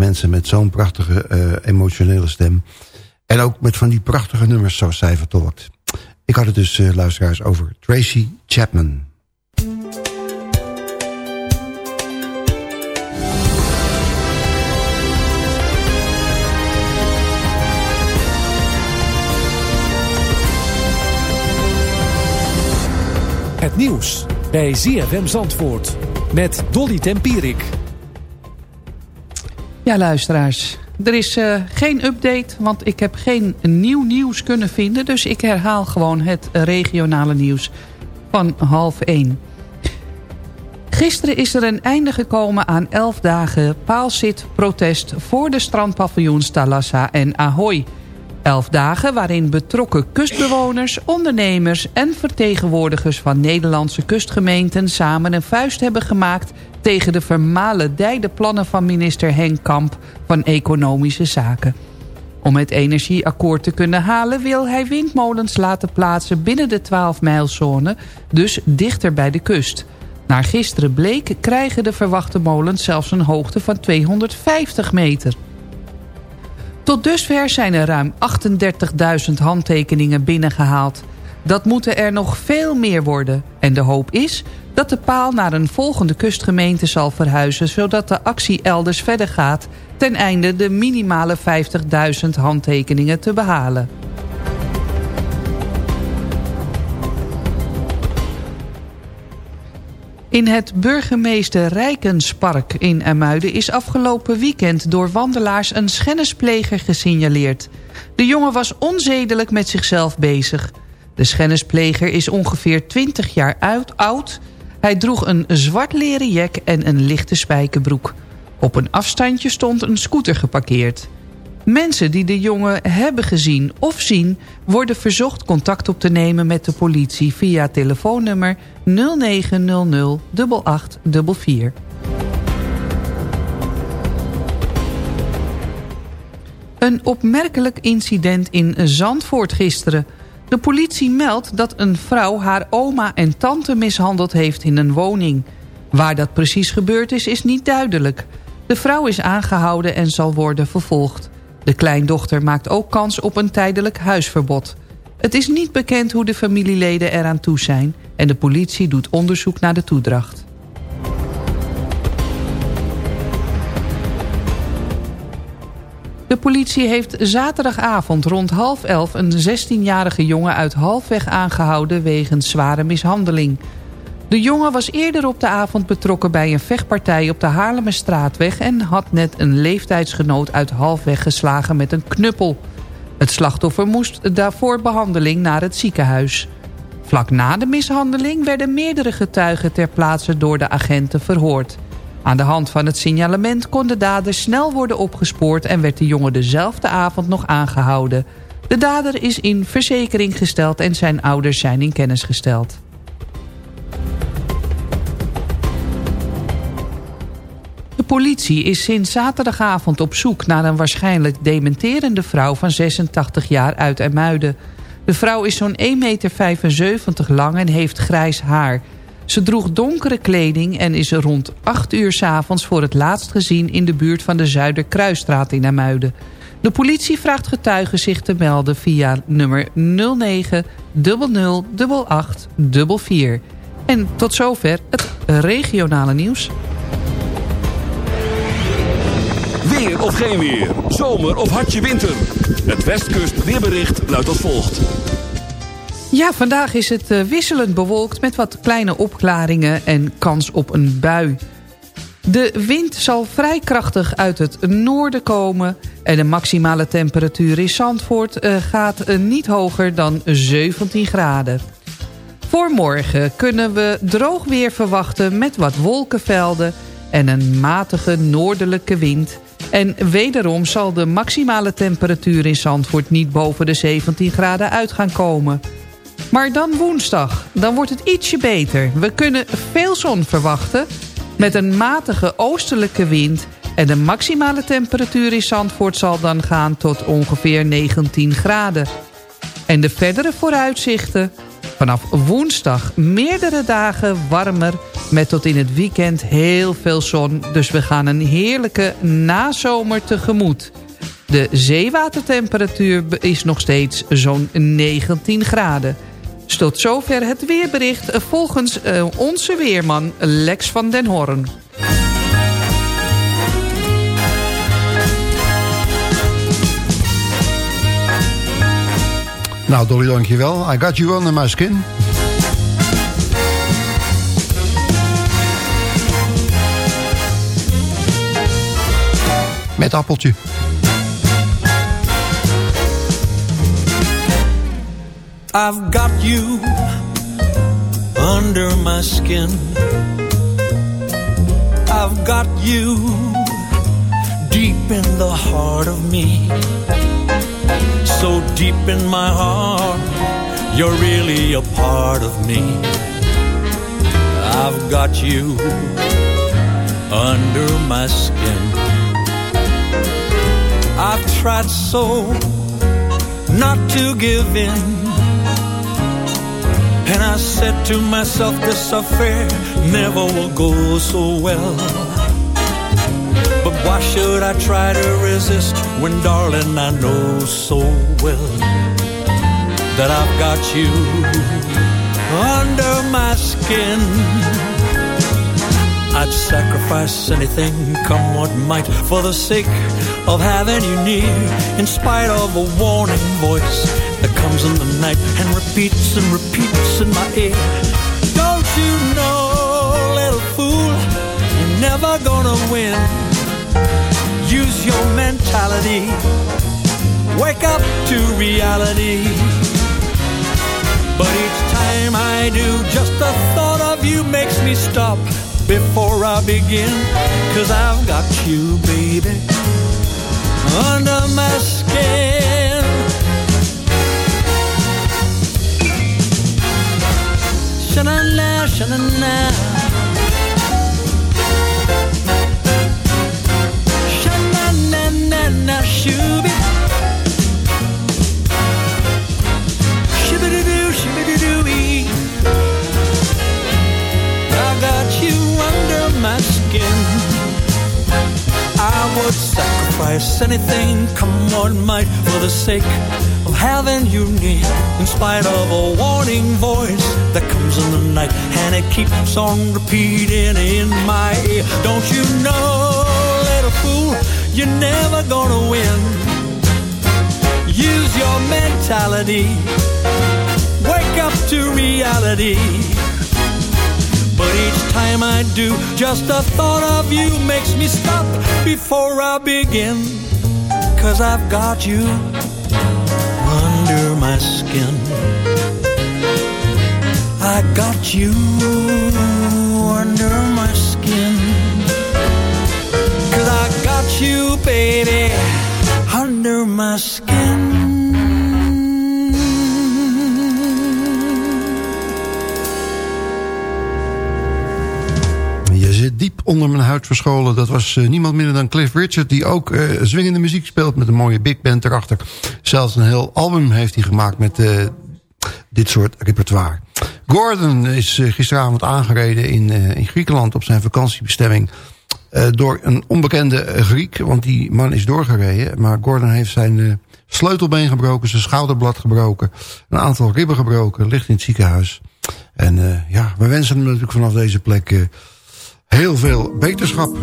Speaker 6: mensen met zo'n prachtige eh, emotionele stem. En ook met van die prachtige nummers zoals zij vertolkt. Ik had het dus, eh, luisteraars, over Tracy Chapman.
Speaker 10: Het nieuws bij ZFM Zandvoort met Dolly Tempierik.
Speaker 8: Ja, luisteraars. Er is eh, geen update, want ik heb geen nieuw nieuws kunnen vinden. Dus ik herhaal gewoon het regionale nieuws van half 1. Gisteren is er een einde gekomen aan 11 dagen paalzit-protest... voor de strandpaviljoens Thalassa en Ahoy. 11 dagen waarin betrokken kustbewoners, ondernemers... en vertegenwoordigers van Nederlandse kustgemeenten... samen een vuist hebben gemaakt tegen de vermalendijde plannen van minister Henk Kamp van Economische Zaken. Om het energieakkoord te kunnen halen wil hij windmolens laten plaatsen binnen de 12-mijlzone, dus dichter bij de kust. Naar gisteren bleek krijgen de verwachte molens zelfs een hoogte van 250 meter. Tot dusver zijn er ruim 38.000 handtekeningen binnengehaald. Dat moeten er nog veel meer worden. En de hoop is dat de paal naar een volgende kustgemeente zal verhuizen... zodat de actie elders verder gaat... ten einde de minimale 50.000 handtekeningen te behalen. In het burgemeester Rijkenspark in Ermuiden is afgelopen weekend door wandelaars een schennispleger gesignaleerd. De jongen was onzedelijk met zichzelf bezig. De schennispleger is ongeveer 20 jaar oud. Hij droeg een zwart leren jek en een lichte spijkerbroek. Op een afstandje stond een scooter geparkeerd. Mensen die de jongen hebben gezien of zien... worden verzocht contact op te nemen met de politie... via telefoonnummer 0900 8844. Een opmerkelijk incident in Zandvoort gisteren. De politie meldt dat een vrouw haar oma en tante mishandeld heeft in een woning. Waar dat precies gebeurd is, is niet duidelijk. De vrouw is aangehouden en zal worden vervolgd. De kleindochter maakt ook kans op een tijdelijk huisverbod. Het is niet bekend hoe de familieleden eraan toe zijn... en de politie doet onderzoek naar de toedracht. De politie heeft zaterdagavond rond half elf... een 16-jarige jongen uit halfweg aangehouden wegens zware mishandeling. De jongen was eerder op de avond betrokken bij een vechtpartij op de Haarlemmerstraatweg... en had net een leeftijdsgenoot uit halfweg geslagen met een knuppel. Het slachtoffer moest daarvoor behandeling naar het ziekenhuis. Vlak na de mishandeling werden meerdere getuigen ter plaatse door de agenten verhoord. Aan de hand van het signalement kon de dader snel worden opgespoord... en werd de jongen dezelfde avond nog aangehouden. De dader is in verzekering gesteld en zijn ouders zijn in kennis gesteld. Politie is sinds zaterdagavond op zoek naar een waarschijnlijk dementerende vrouw van 86 jaar uit Ermuiden. De vrouw is zo'n 1,75 meter lang en heeft grijs haar. Ze droeg donkere kleding en is rond 8 uur 's avonds voor het laatst gezien in de buurt van de Zuiderkruisstraat in Ermuiden. De politie vraagt getuigen zich te melden via nummer 09 0088 44. En tot zover het regionale nieuws.
Speaker 2: Weer of geen weer. Zomer of hartje winter. Het Westkust weerbericht luidt als volgt.
Speaker 8: Ja, vandaag is het eh, wisselend bewolkt met wat kleine opklaringen en kans op een bui. De wind zal vrij krachtig uit het noorden komen... en de maximale temperatuur in Zandvoort eh, gaat eh, niet hoger dan 17 graden. Voor morgen kunnen we droog weer verwachten met wat wolkenvelden... en een matige noordelijke wind... En wederom zal de maximale temperatuur in Zandvoort niet boven de 17 graden uit gaan komen. Maar dan woensdag, dan wordt het ietsje beter. We kunnen veel zon verwachten met een matige oostelijke wind... en de maximale temperatuur in Zandvoort zal dan gaan tot ongeveer 19 graden. En de verdere vooruitzichten... Vanaf woensdag meerdere dagen warmer met tot in het weekend heel veel zon. Dus we gaan een heerlijke nazomer tegemoet. De zeewatertemperatuur is nog steeds zo'n 19 graden. Tot zover het weerbericht volgens uh, onze weerman Lex van den Hoorn.
Speaker 6: Nou, Dolly, dankjewel. I got you under my skin. Met appeltje.
Speaker 11: I've got you under my skin. I've got you deep in the heart of me. So deep in my heart, you're really a part of me. I've got you under my skin. I've tried so not to give in. And I said to myself, this affair never will go so well. Why should I try to resist when, darling, I know so well that I've got you under my skin? I'd sacrifice anything, come what might, for the sake of having you near, in spite of a warning voice that comes in the night and repeats and repeats in my ear. Don't you know, little fool, you're never gonna win. Your mentality.
Speaker 12: wake up to reality. But each time I do, just the thought of you makes me stop before I begin. Cause I've got you, baby, under my skin. Sha-na-na, sha-na-na. I got you under my skin. I would sacrifice anything, come what might, for the sake of having you near. In spite of a warning voice that comes in the night, and it keeps on repeating in my ear. Don't you know, you're never gonna win. Use your mentality, wake up to reality. But each time I do, just the thought of you makes me stop before I begin. Cause I've got you under my skin. I got you under you, under my skin.
Speaker 6: Je zit diep onder mijn huid verscholen. Dat was eh, niemand minder dan Cliff Richard... die ook eh, zwingende muziek speelt met een mooie big band erachter. Zelfs een heel album heeft hij gemaakt met eh, dit soort repertoire. Gordon is gisteravond aangereden in, in Griekenland... op zijn vakantiebestemming door een onbekende eh, Griek. Want die man is doorgereden. Maar Gordon heeft zijn eh, sleutelbeen gebroken... zijn schouderblad gebroken... een aantal ribben gebroken, ligt in het ziekenhuis. En eh, ja, we wensen hem natuurlijk vanaf deze plek... eh, heel veel beterschap.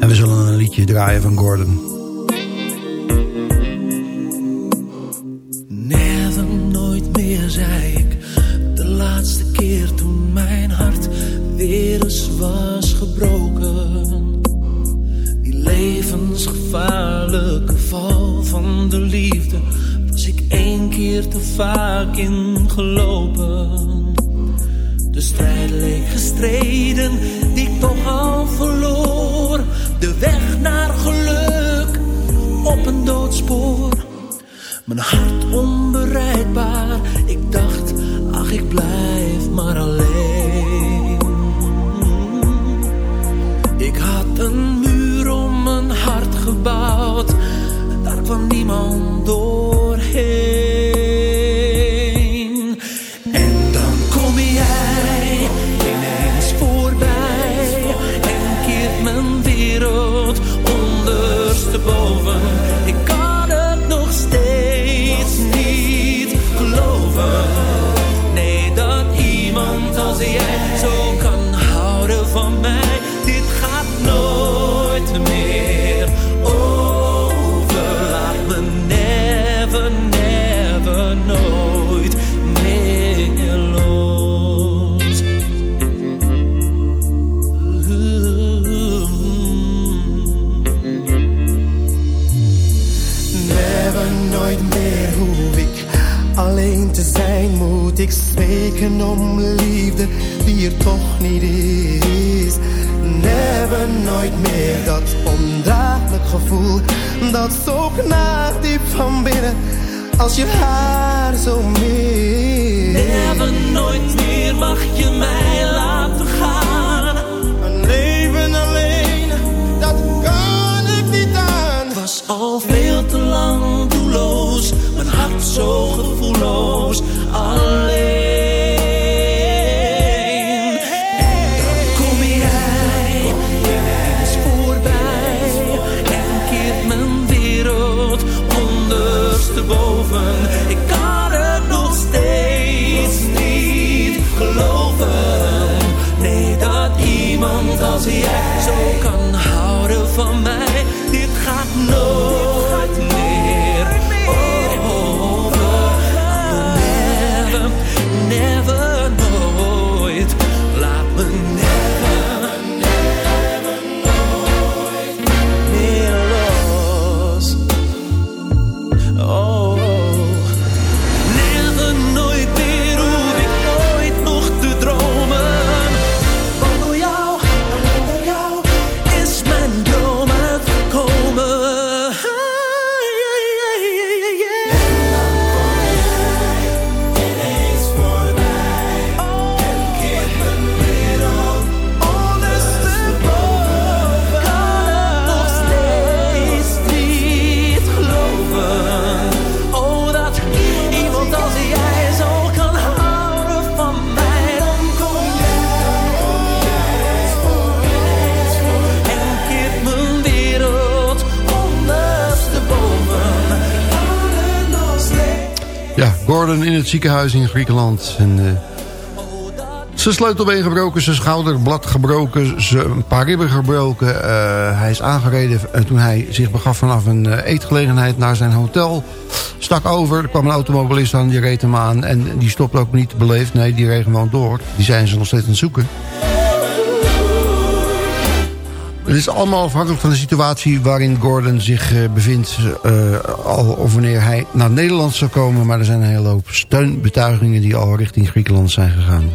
Speaker 6: En we zullen een liedje draaien van Gordon.
Speaker 11: Never, nooit meer, zei ik. De laatste keer was gebroken. Die levensgevaarlijke val van de liefde was ik één keer te vaak ingelopen. De strijd leek gestreden, die ik toch al verloor. De weg naar geluk op een doodspoor. Mijn hart onbereikbaar, ik dacht, ach ik blijf maar alleen. Als
Speaker 9: je haar zo mist.
Speaker 11: Never, nooit meer mag je mij
Speaker 6: ziekenhuis in Griekenland. En, uh, zijn sleutelbeen gebroken, zijn schouderblad gebroken, een paar ribben gebroken. Uh, hij is aangereden toen hij zich begaf vanaf een uh, eetgelegenheid naar zijn hotel. Stak over, er kwam een automobilist aan, die reed hem aan. En die stopte ook niet beleefd, nee, die reed gewoon door. Die zijn ze nog steeds aan het zoeken. Het is allemaal afhankelijk van de situatie waarin Gordon zich uh, bevindt. Uh, al of wanneer hij naar Nederland zou komen. Maar er zijn een hele hoop steunbetuigingen die al richting Griekenland zijn gegaan.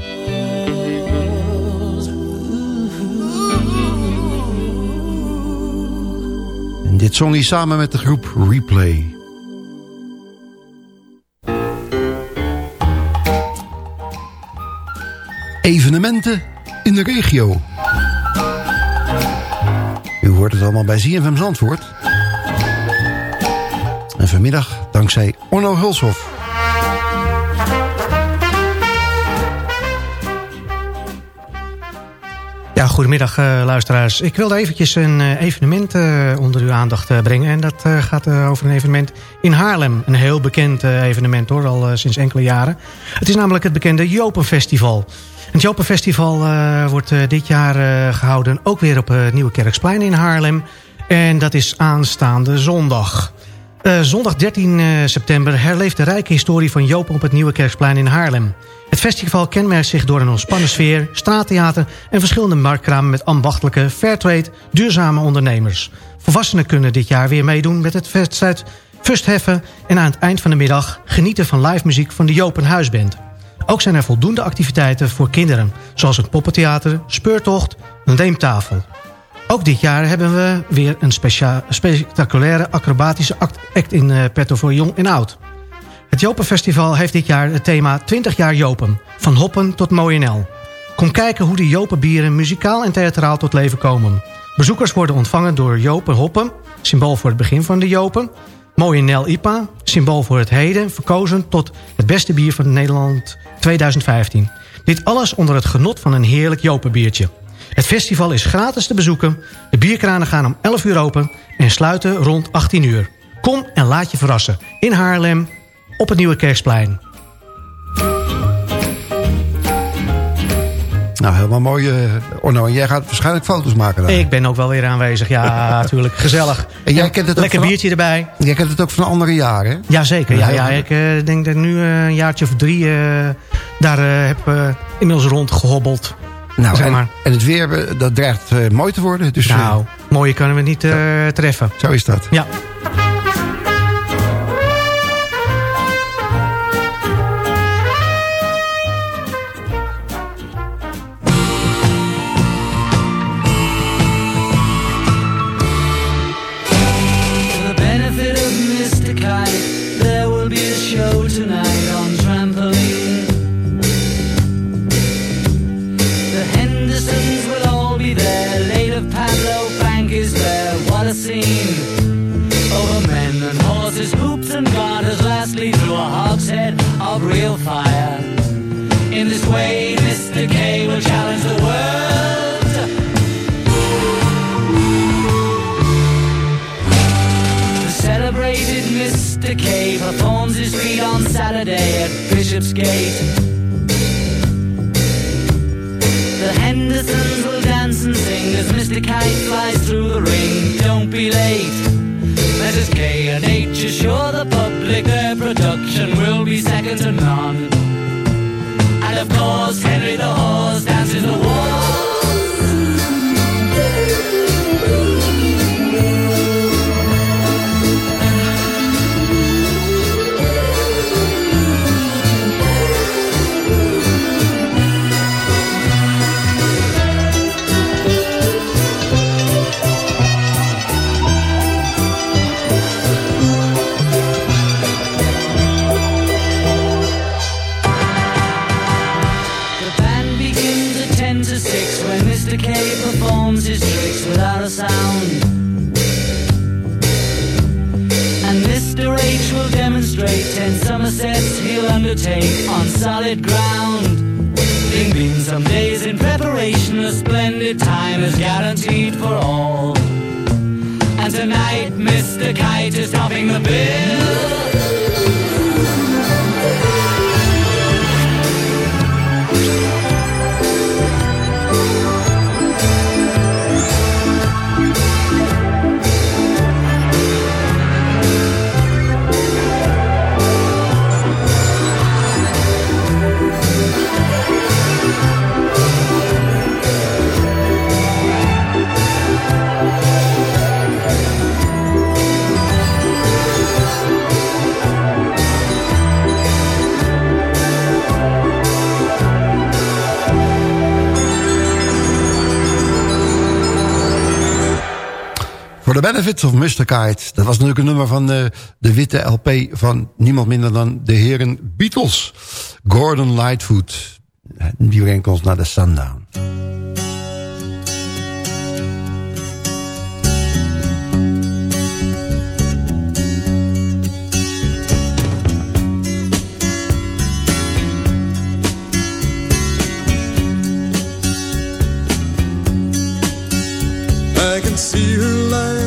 Speaker 6: En dit zong hij samen met de groep Replay. Evenementen in de regio. U hoort het allemaal bij ZFM Zandvoort. En vanmiddag dankzij Onno Hulshoff.
Speaker 7: Ja, goedemiddag uh, luisteraars. Ik wilde eventjes een uh, evenement uh, onder uw aandacht brengen. En dat gaat over een evenement in Haarlem. Een heel bekend evenement hoor, al sinds enkele jaren. Het is namelijk het bekende Jopenfestival. Het Jopenfestival uh, wordt uh, dit jaar uh, gehouden ook weer op Nieuwe Kerksplein in Haarlem. En dat is aanstaande zondag. zondag 13 september herleeft de rijke historie van Joop op het Nieuwe Kerksplein in Haarlem. Het festival kenmerkt zich door een ontspannen sfeer, straattheater en verschillende marktkramen met ambachtelijke, fairtrade, duurzame ondernemers. Volwassenen kunnen dit jaar weer meedoen met het wedstrijd Fustheffen en aan het eind van de middag genieten van live muziek van de Jopen Huisband. Ook zijn er voldoende activiteiten voor kinderen, zoals het poppentheater, speurtocht, een leemtafel. Ook dit jaar hebben we weer een spectaculaire acrobatische act in uh, petto voor jong en oud. Het Jopenfestival heeft dit jaar het thema 20 jaar Jopen, van Hoppen tot Mooie Kom kijken hoe de Jopenbieren muzikaal en theatraal tot leven komen. Bezoekers worden ontvangen door Jopen Hoppen, symbool voor het begin van de Jopen... Mooie Nel IPA, symbool voor het heden, verkozen tot het beste bier van Nederland 2015. Dit alles onder het genot van een heerlijk Jopenbiertje. Het festival is gratis te bezoeken. De bierkranen gaan om 11 uur open en sluiten rond 18 uur. Kom en laat je verrassen. In Haarlem, op het Nieuwe Kerksplein.
Speaker 6: Nou, helemaal mooi. Uh, Orno, en jij gaat waarschijnlijk foto's maken daar.
Speaker 7: Ik ben ook wel weer aanwezig. Ja, natuurlijk. Gezellig.
Speaker 6: En jij kent het ook
Speaker 7: Lekker
Speaker 6: van,
Speaker 7: biertje erbij.
Speaker 6: Jij kent het ook van andere jaren, hè?
Speaker 7: Jazeker. Ja, ja, ik uh, denk dat ik nu uh, een jaartje of drie uh, daar heb inmiddels rondgehobbeld.
Speaker 6: Nou,
Speaker 7: zeg
Speaker 6: en,
Speaker 7: maar.
Speaker 6: en het weer, dat dreigt mooi te worden. Dus,
Speaker 7: nou, mooie kunnen we niet treffen.
Speaker 6: Zo is dat.
Speaker 7: Ja.
Speaker 13: His tricks without a sound. And Mr. H will demonstrate 10 Somersets he'll undertake on solid ground. There've been some days in preparation, a splendid time is guaranteed for all. And tonight, Mr. Kite is topping the bill.
Speaker 6: The Benefits of Mr. Kite. Dat was natuurlijk een nummer van eh, de witte LP van niemand minder dan de heren Beatles. Gordon Lightfoot. Die brengt naar de Sundown.
Speaker 14: I can see her lying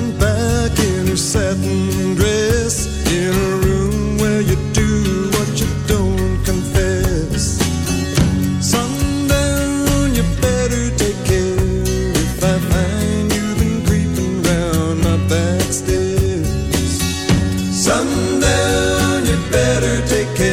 Speaker 14: better take care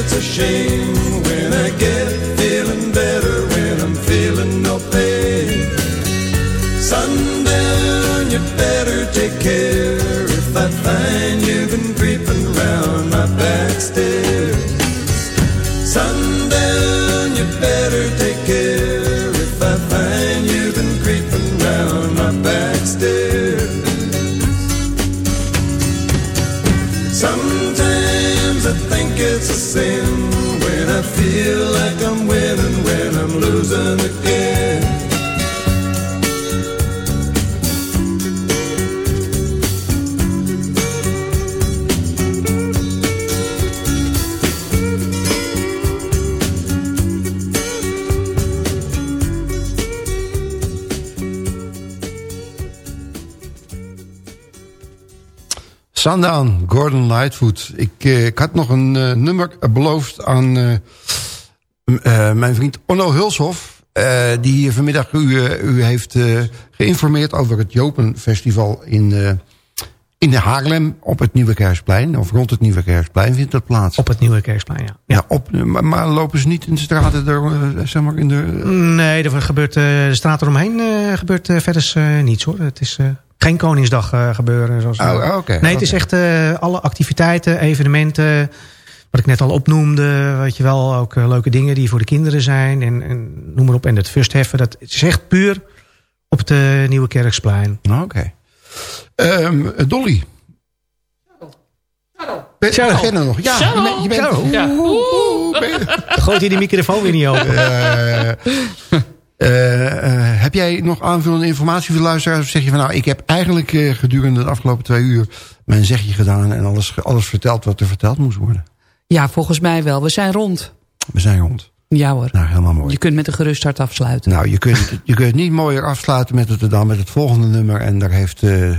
Speaker 14: it's a shame when I get feeling better when I'm feeling no pain. Sundown, you better take care if I find you've been creeping round my back stairs. Sundown, Sundown,
Speaker 6: Gordon Lightfoot. Ik, eh, ik had nog een eh, nummer beloofd aan m- eh, mijn vriend Onno Hulshoff... eh, die hier vanmiddag u, eh, u heeft eh, geïnformeerd over het Jopen-festival in, in de Haarlem... op het Nieuwe Kerksplein, of rond het Nieuwe Kerksplein vindt dat plaats.
Speaker 7: Op het Nieuwe Kerksplein, ja.
Speaker 6: Ja, op, maar, maar lopen ze niet in de straten, er, zeg maar, in de...
Speaker 7: Nee, er gebeurt, de straat eromheen gebeurt verder niets hoor. Het is geen Koningsdag gebeuren. Zoals,
Speaker 6: Oh, oké,
Speaker 7: nee, het is echt alle activiteiten, evenementen... wat ik net al opnoemde, weet je wel. Ook eh, leuke dingen die voor de kinderen zijn. En, en noem maar op. En het Fustheffen, dat is echt puur op eh, Nieuwe Kerksplein.
Speaker 6: Oké. Ehm, Dolly. Ben je er nog? Ja, je bent- je bent...
Speaker 7: Zo.
Speaker 6: Ja.
Speaker 7: Gooit hij die microfoon weer niet open?
Speaker 6: Eh, eh, heb jij nog aanvullende informatie voor de luisteraars? Of zeg je van nou, ik heb eigenlijk gedurende de afgelopen twee uur mijn zegje gedaan en alles, alles verteld wat er verteld moest worden?
Speaker 8: Ja, volgens mij wel. We zijn rond.
Speaker 6: We zijn rond.
Speaker 8: Ja hoor.
Speaker 6: Nou, helemaal mooi.
Speaker 8: Je kunt met een gerust hart afsluiten.
Speaker 6: Nou, je kunt, je kunt het niet mooier afsluiten met het, dan met het volgende nummer. En daar heeft eh,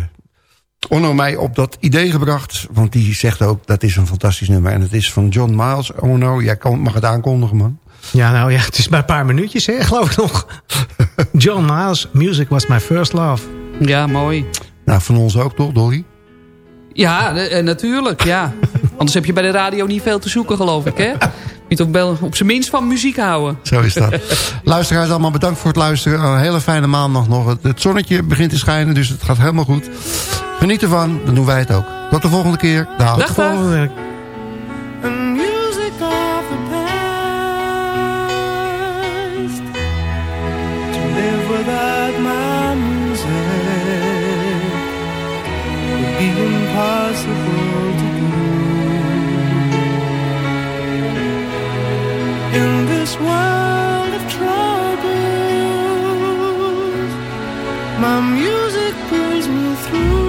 Speaker 6: Onno mij op dat idee gebracht. Want die zegt ook, dat is een fantastisch nummer. En het is van John Miles. Onno, jij kan, mag het aankondigen, man.
Speaker 7: Ja, nou ja, het is maar een paar minuutjes, hè, geloof ik nog. John Miles, Music Was My First Love.
Speaker 8: Ja, mooi.
Speaker 6: Nou, van ons ook toch, Dolly?
Speaker 8: Ja, eh, natuurlijk, ja. Anders heb je bij de radio niet veel te zoeken, geloof ik, hè? Je toch wel op zijn minst van muziek houden.
Speaker 6: Zo is dat. Luisteraars, allemaal bedankt voor het luisteren. Een hele fijne maandag nog. Het, het zonnetje begint te schijnen, dus het gaat helemaal goed. Geniet ervan, dan doen wij het ook. Tot de volgende keer. Dag.
Speaker 7: Tot de volgende week.
Speaker 9: This world of troubles. My music brings me through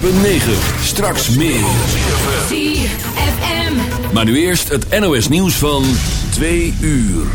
Speaker 2: 106.9. Straks meer. Maar nu eerst het NOS nieuws van 2 uur.